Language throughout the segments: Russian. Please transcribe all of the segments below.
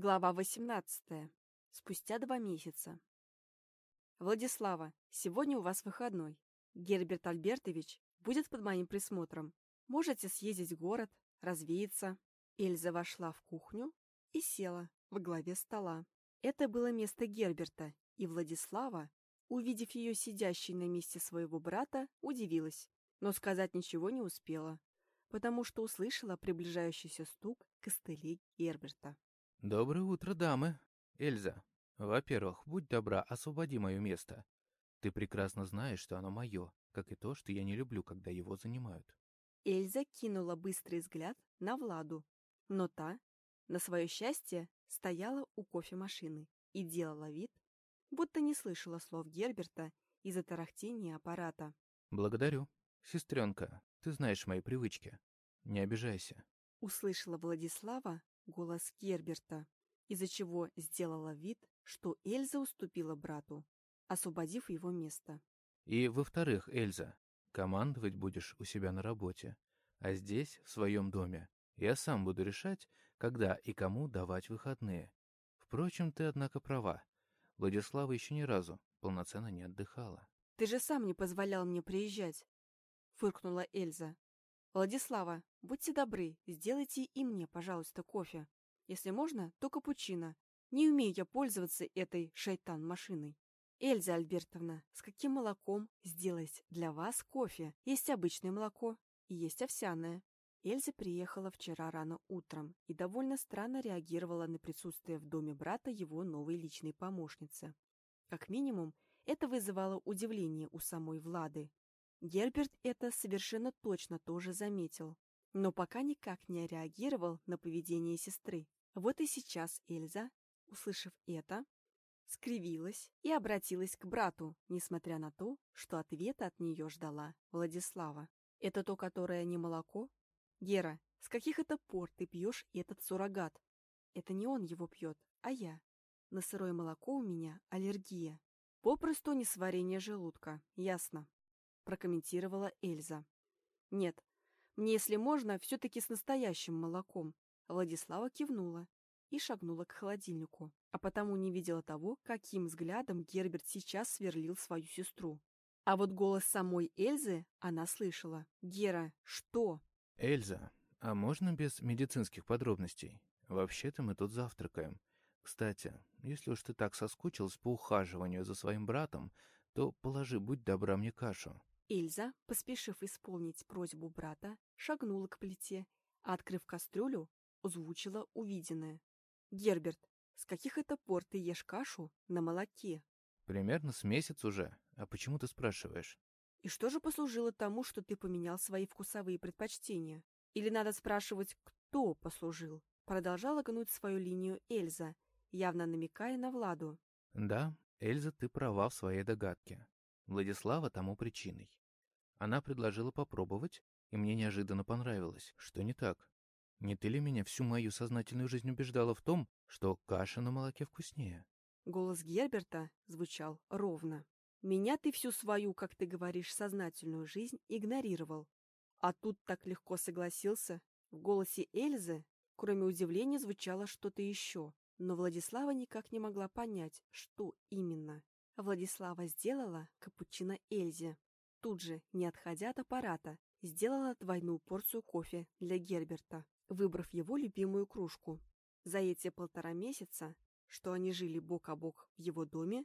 Глава 18. Спустя два месяца. Владислава, сегодня у вас выходной. Герберт Альбертович будет под моим присмотром. Можете съездить в город, развеяться. Эльза вошла в кухню и села во главе стола. Это было место Герберта, и Владислава, увидев ее сидящей на месте своего брата, удивилась, но сказать ничего не успела, потому что услышала приближающийся стук костылей Герберта. «Доброе утро, дамы. Эльза, во-первых, будь добра, освободи мое место. Ты прекрасно знаешь, что оно мое, как и то, что я не люблю, когда его занимают». Эльза кинула быстрый взгляд на Владу, но та, на свое счастье, стояла у кофемашины и делала вид, будто не слышала слов Герберта из-за тарахтения аппарата. «Благодарю. Сестренка, ты знаешь мои привычки. Не обижайся». Услышала Владислава голос Герберта, из-за чего сделала вид, что Эльза уступила брату, освободив его место. «И, во-вторых, Эльза, командовать будешь у себя на работе, а здесь, в своем доме, я сам буду решать, когда и кому давать выходные. Впрочем, ты, однако, права. Владислава еще ни разу полноценно не отдыхала. «Ты же сам не позволял мне приезжать», — фыркнула Эльза. «Владислава, будьте добры, сделайте и мне, пожалуйста, кофе. Если можно, то капучино. Не умею я пользоваться этой шайтан-машиной». «Эльза Альбертовна, с каким молоком сделать для вас кофе? Есть обычное молоко и есть овсяное». Эльза приехала вчера рано утром и довольно странно реагировала на присутствие в доме брата его новой личной помощницы. Как минимум, это вызывало удивление у самой Влады. Герберт это совершенно точно тоже заметил, но пока никак не реагировал на поведение сестры. Вот и сейчас Эльза, услышав это, скривилась и обратилась к брату, несмотря на то, что ответа от нее ждала Владислава. «Это то, которое не молоко?» «Гера, с каких это пор ты пьешь этот суррогат?» «Это не он его пьет, а я. На сырое молоко у меня аллергия. Попросту несварение желудка, ясно», прокомментировала Эльза. «Нет, мне, если можно, все-таки с настоящим молоком». Владислава кивнула и шагнула к холодильнику, а потому не видела того, каким взглядом Герберт сейчас сверлил свою сестру. А вот голос самой Эльзы она слышала. «Гера, что?» «Эльза, а можно без медицинских подробностей? Вообще-то мы тут завтракаем. Кстати, если уж ты так соскучилась по ухаживанию за своим братом, то положи, будь добра, мне кашу». Эльза, поспешив исполнить просьбу брата, шагнула к плите, а, открыв кастрюлю, озвучила увиденное. «Герберт, с каких это пор ты ешь кашу на молоке?» «Примерно с месяц уже. А почему ты спрашиваешь?» «И что же послужило тому, что ты поменял свои вкусовые предпочтения? Или надо спрашивать, кто послужил?» Продолжала гнуть свою линию Эльза, явно намекая на Владу. «Да, Эльза, ты права в своей догадке. Владислава тому причиной. Она предложила попробовать, и мне неожиданно понравилось. Что не так? Не ты ли меня всю мою сознательную жизнь убеждала в том, что каша на молоке вкуснее? Голос Герберта звучал ровно. «Меня ты всю свою, как ты говоришь, сознательную жизнь игнорировал. А тут так легко согласился. В голосе Эльзы, кроме удивления, звучало что-то еще. Но Владислава никак не могла понять, что именно. Владислава сделала капучино Эльзе. Тут же, не отходя от аппарата, сделала двойную порцию кофе для Герберта, выбрав его любимую кружку. За эти полтора месяца, что они жили бок о бок в его доме,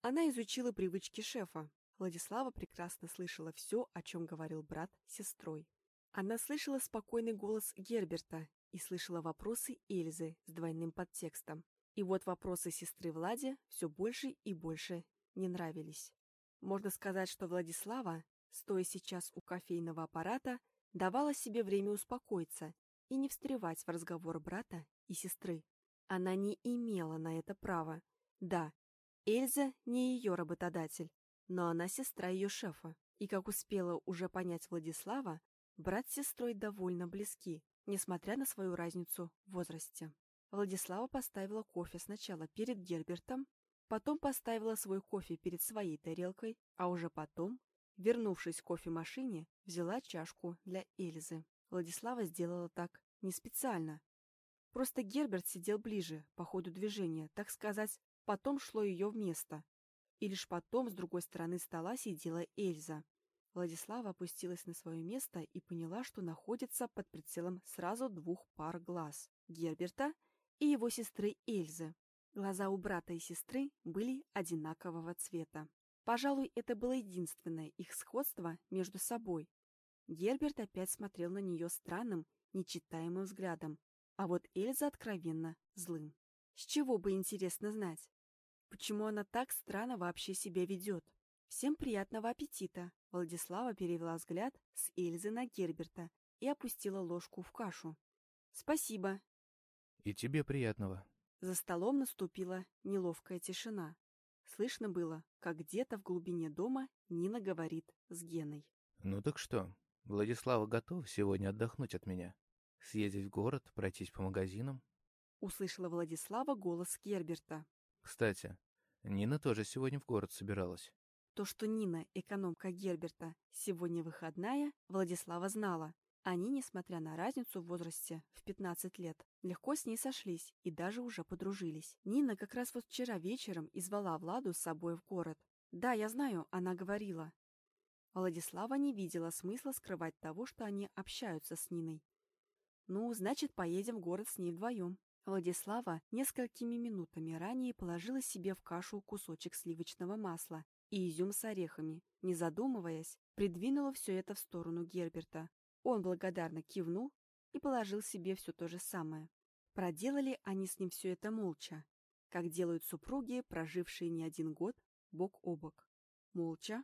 она изучила привычки шефа. Владислава прекрасно слышала все, о чем говорил брат с сестрой. Она слышала спокойный голос Герберта и слышала вопросы Эльзы с двойным подтекстом. И вот вопросы сестры Влади все больше и больше не нравились. Можно сказать, что Владислава, стоя сейчас у кофейного аппарата, давала себе время успокоиться и не встревать в разговор брата и сестры. Она не имела на это права. Да, Эльза не ее работодатель, но она сестра ее шефа. И, как успела уже понять Владислава, брат с сестрой довольно близки, несмотря на свою разницу в возрасте. Владислава поставила кофе сначала перед Гербертом, потом поставила свой кофе перед своей тарелкой, а уже потом, вернувшись к кофемашине, взяла чашку для Эльзы. Владислава сделала так не специально. Просто Герберт сидел ближе, по ходу движения, так сказать, потом шло ее вместо. И лишь потом с другой стороны стола сидела Эльза. Владислава опустилась на свое место и поняла, что находится под прицелом сразу двух пар глаз – Герберта и его сестры Эльзы. Глаза у брата и сестры были одинакового цвета. Пожалуй, это было единственное их сходство между собой. Герберт опять смотрел на нее странным, нечитаемым взглядом, а вот Эльза откровенно злым. С чего бы интересно знать? Почему она так странно вообще себя ведет? Всем приятного аппетита! Владислава перевела взгляд с Эльзы на Герберта и опустила ложку в кашу. Спасибо. И тебе приятного. За столом наступила неловкая тишина. Слышно было, как где-то в глубине дома Нина говорит с Геной. «Ну так что, Владислава готов сегодня отдохнуть от меня? Съездить в город, пройтись по магазинам?» Услышала Владислава голос Герберта. «Кстати, Нина тоже сегодня в город собиралась». То, что Нина, экономка Герберта, сегодня выходная, Владислава знала. Они, несмотря на разницу в возрасте в 15 лет, легко с ней сошлись и даже уже подружились. Нина как раз вот вчера вечером и звала Владу с собой в город. Да, я знаю, она говорила. Владислава не видела смысла скрывать того, что они общаются с Ниной. Ну, значит, поедем в город с ней вдвоем. Владислава несколькими минутами ранее положила себе в кашу кусочек сливочного масла и изюм с орехами, не задумываясь, придвинула все это в сторону Герберта, он благодарно кивнул и положил себе все то же самое. Проделали они с ним все это молча, как делают супруги, прожившие не один год бок о бок. Молча,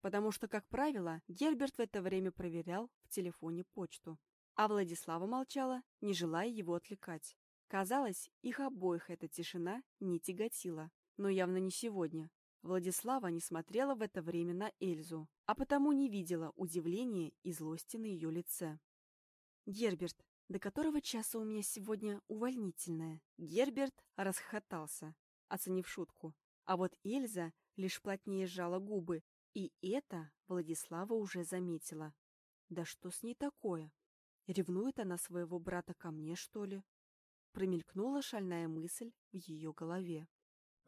потому что, как правило, Герберт в это время проверял в телефоне почту, а Владислава молчала, не желая его отвлекать. Казалось, их обоих эта тишина не тяготила, но явно не сегодня. Владислава не смотрела в это время на Эльзу, а потому не видела удивления и злости на ее лице. «Герберт, до которого часа у меня сегодня увольнительная?» Герберт расхохотался, оценив шутку. А вот Эльза лишь плотнее сжала губы, и это Владислава уже заметила. «Да что с ней такое? Ревнует она своего брата ко мне, что ли?» Промелькнула шальная мысль в ее голове.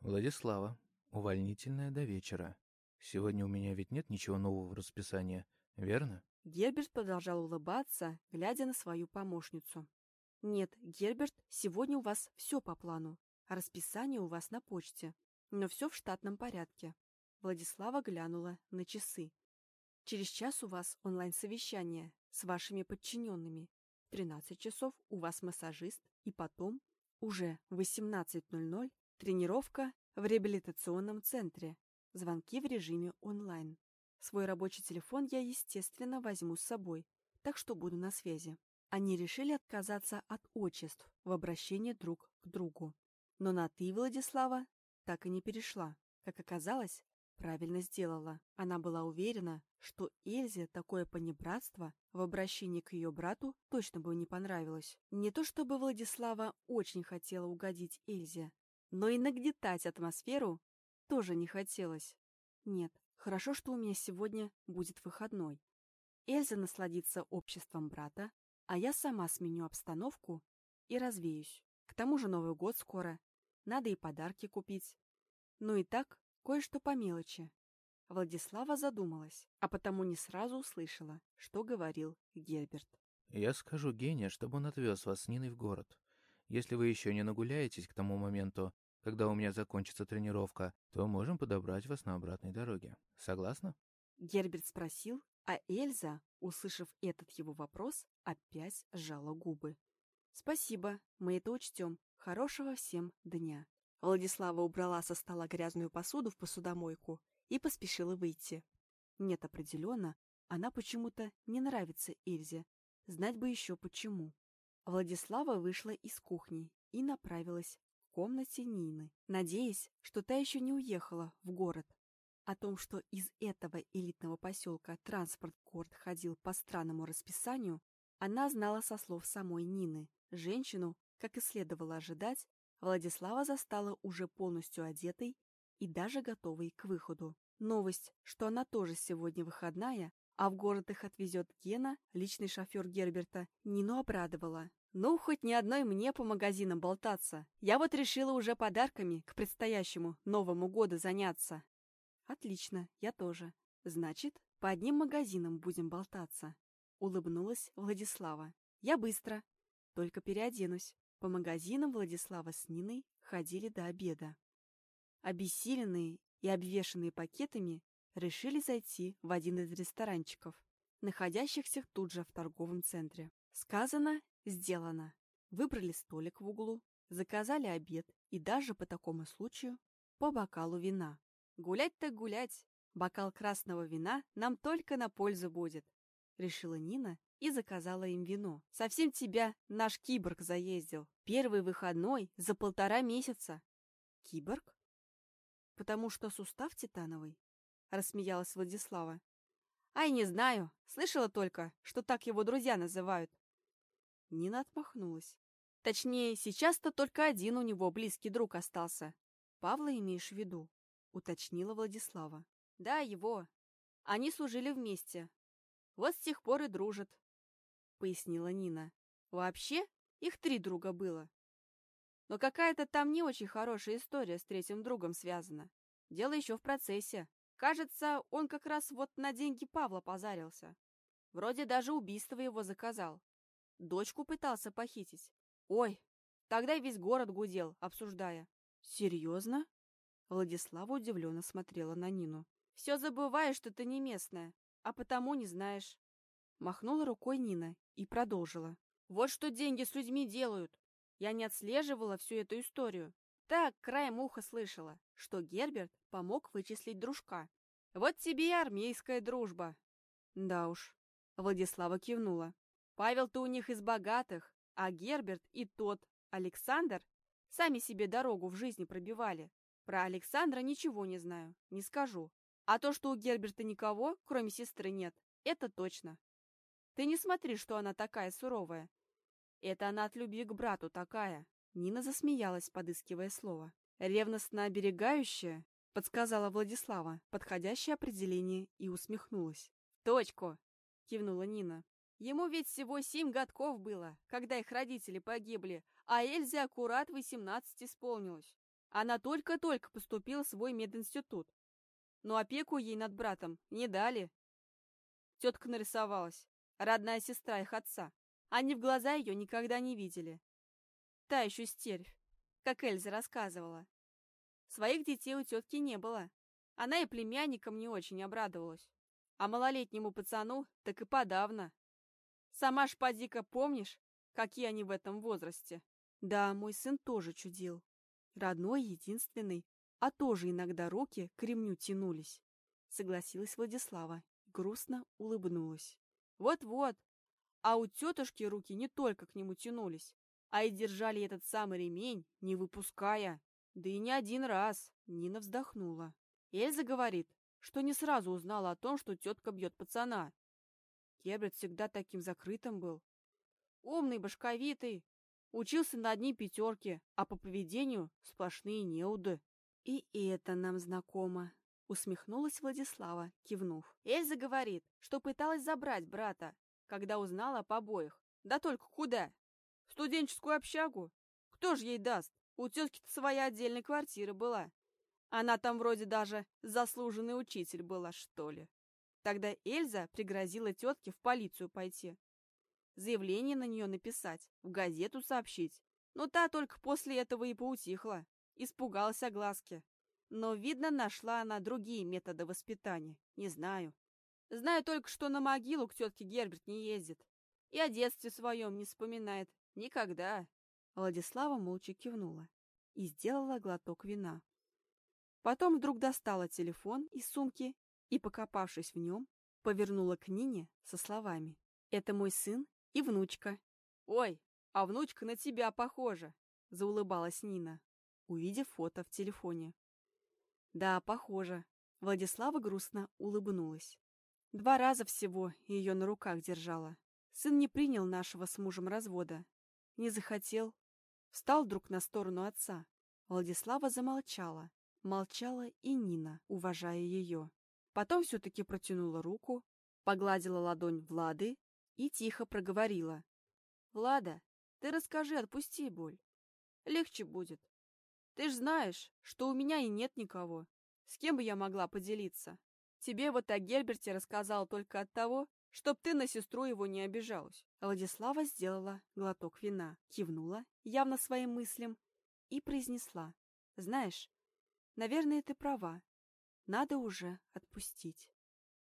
«Владислава, Увольнительная до вечера. Сегодня у меня ведь нет ничего нового в расписании, верно? Герберт продолжал улыбаться, глядя на свою помощницу. Нет, Герберт, сегодня у вас все по плану. Расписание у вас на почте. Но все в штатном порядке. Владислава глянула на часы. Через час у вас онлайн-совещание с вашими подчиненными. В 13 часов у вас массажист, и потом, уже в 18.00, тренировка в реабилитационном центре. Звонки в режиме онлайн. Свой рабочий телефон я, естественно, возьму с собой, так что буду на связи. Они решили отказаться от отчеств в обращении друг к другу. Но на «ты», Владислава, так и не перешла. Как оказалось, правильно сделала. Она была уверена, что Эльзе такое понебратство в обращении к ее брату точно бы не понравилось. Не то чтобы Владислава очень хотела угодить Эльзе, но и нагнетать атмосферу тоже не хотелось. Нет, хорошо, что у меня сегодня будет выходной. Эльза насладится обществом брата, а я сама сменю обстановку и развеюсь. К тому же Новый год скоро, надо и подарки купить. Ну и так, кое-что по мелочи. Владислава задумалась, а потому не сразу услышала, что говорил Герберт. «Я скажу Гене, чтобы он отвез вас с Ниной в город. Если вы еще не нагуляетесь к тому моменту, когда у меня закончится тренировка, то можем подобрать вас на обратной дороге. Согласна?» Герберт спросил, а Эльза, услышав этот его вопрос, опять сжала губы. «Спасибо, мы это учтем. Хорошего всем дня». Владислава убрала со стола грязную посуду в посудомойку и поспешила выйти. Нет, определенно, она почему-то не нравится Эльзе. Знать бы еще почему. Владислава вышла из кухни и направилась комнате Нины, надеясь, что та еще не уехала в город. О том, что из этого элитного поселка транспорт-корт ходил по странному расписанию, она знала со слов самой Нины. Женщину, как и следовало ожидать, Владислава застала уже полностью одетой и даже готовой к выходу. Новость, что она тоже сегодня выходная, А в город их отвезет Гена, личный шофер Герберта. Нину обрадовала. Ну, хоть ни одной мне по магазинам болтаться. Я вот решила уже подарками к предстоящему Новому году заняться. Отлично, я тоже. Значит, по одним магазинам будем болтаться. Улыбнулась Владислава. Я быстро. Только переоденусь. По магазинам Владислава с Ниной ходили до обеда. Обессиленные и обвешанные пакетами решили зайти в один из ресторанчиков, находящихся тут же в торговом центре. Сказано, сделано. Выбрали столик в углу, заказали обед и даже по такому случаю по бокалу вина. Гулять так гулять. Бокал красного вина нам только на пользу будет, решила Нина и заказала им вино. Совсем тебя наш киборг заездил. Первый выходной за полтора месяца. Киборг? Потому что сустав титановый? Рассмеялась Владислава. Ай, не знаю. Слышала только, что так его друзья называют. Нина отмахнулась. Точнее, сейчас-то только один у него близкий друг остался. Павла имеешь в виду? Уточнила Владислава. Да, его. Они служили вместе. Вот с тех пор и дружат. Пояснила Нина. Вообще, их три друга было. Но какая-то там не очень хорошая история с третьим другом связана. Дело еще в процессе. Кажется, он как раз вот на деньги Павла позарился. Вроде даже убийство его заказал. Дочку пытался похитить. Ой, тогда весь город гудел, обсуждая. Серьезно? Владислава удивленно смотрела на Нину. Все забываешь, что ты не местная, а потому не знаешь. Махнула рукой Нина и продолжила. Вот что деньги с людьми делают. Я не отслеживала всю эту историю. Так, краем уха слышала, что Герберт помог вычислить дружка. Вот тебе и армейская дружба. Да уж. Владислава кивнула. Павел-то у них из богатых, а Герберт и тот, Александр, сами себе дорогу в жизни пробивали. Про Александра ничего не знаю, не скажу. А то, что у Герберта никого, кроме сестры, нет, это точно. Ты не смотри, что она такая суровая. Это она от любви к брату такая. Нина засмеялась, подыскивая слово. Ревностно оберегающая, подсказала Владислава, подходящее определение, и усмехнулась. «Точку!» — кивнула Нина. «Ему ведь всего семь годков было, когда их родители погибли, а Эльзе аккурат восемнадцать исполнилось. Она только-только поступила в свой мединститут. Но опеку ей над братом не дали. Тетка нарисовалась, родная сестра их отца. Они в глаза ее никогда не видели. Та еще стервь, как Эльза рассказывала. Своих детей у тетки не было. Она и племянникам не очень обрадовалась. А малолетнему пацану так и подавно. Сама ж поди-ка помнишь, какие они в этом возрасте? Да, мой сын тоже чудил. Родной, единственный, а тоже иногда руки к ремню тянулись. Согласилась Владислава, грустно улыбнулась. Вот-вот, а у тетушки руки не только к нему тянулись, а и держали этот самый ремень, не выпуская. Да и не один раз. Нина вздохнула. Эльза говорит, что не сразу узнала о том, что тетка бьет пацана. Герберт всегда таким закрытым был. Умный, башковитый, Учился на одни пятерки, а по поведению сплошные неуды. И это нам знакомо. Усмехнулась Владислава, кивнув. Эльза говорит, что пыталась забрать брата, когда узнала о побоях. Да только куда? Студенческую общагу? Кто же ей даст? У тетки-то своя отдельная квартира была. Она там вроде даже заслуженный учитель была, что ли. Тогда Эльза пригрозила тетке в полицию пойти заявление на нее написать, в газету сообщить. Но та только после этого и поутихла, испугалась огласки. Но, видно, нашла она другие методы воспитания. Не знаю. Знаю только, что на могилу к тетке Герберт не ездит. И о детстве своем не вспоминает. Никогда. Владислава молча кивнула и сделала глоток вина. Потом вдруг достала телефон из сумки и, покопавшись в нем, повернула к Нине со словами. «Это мой сын и внучка. «Ой, а внучка на тебя похожа!» — заулыбалась Нина, увидев фото в телефоне. «Да, похоже». Владислава грустно улыбнулась. Два раза всего ее на руках держала. Сын не принял нашего с мужем развода. Не захотел. Встал вдруг на сторону отца. Владислава замолчала. Молчала и Нина, уважая ее. Потом все-таки протянула руку, Погладила ладонь Влады и тихо проговорила. «Влада, ты расскажи, отпусти боль. Легче будет. Ты ж знаешь, что у меня и нет никого. С кем бы я могла поделиться? Тебе вот о Гельберте рассказал только от того, чтоб ты на сестру его не обижалась. Владислава сделала глоток вина, кивнула, явно своим мыслям, и произнесла. Знаешь, наверное, ты права. Надо уже отпустить.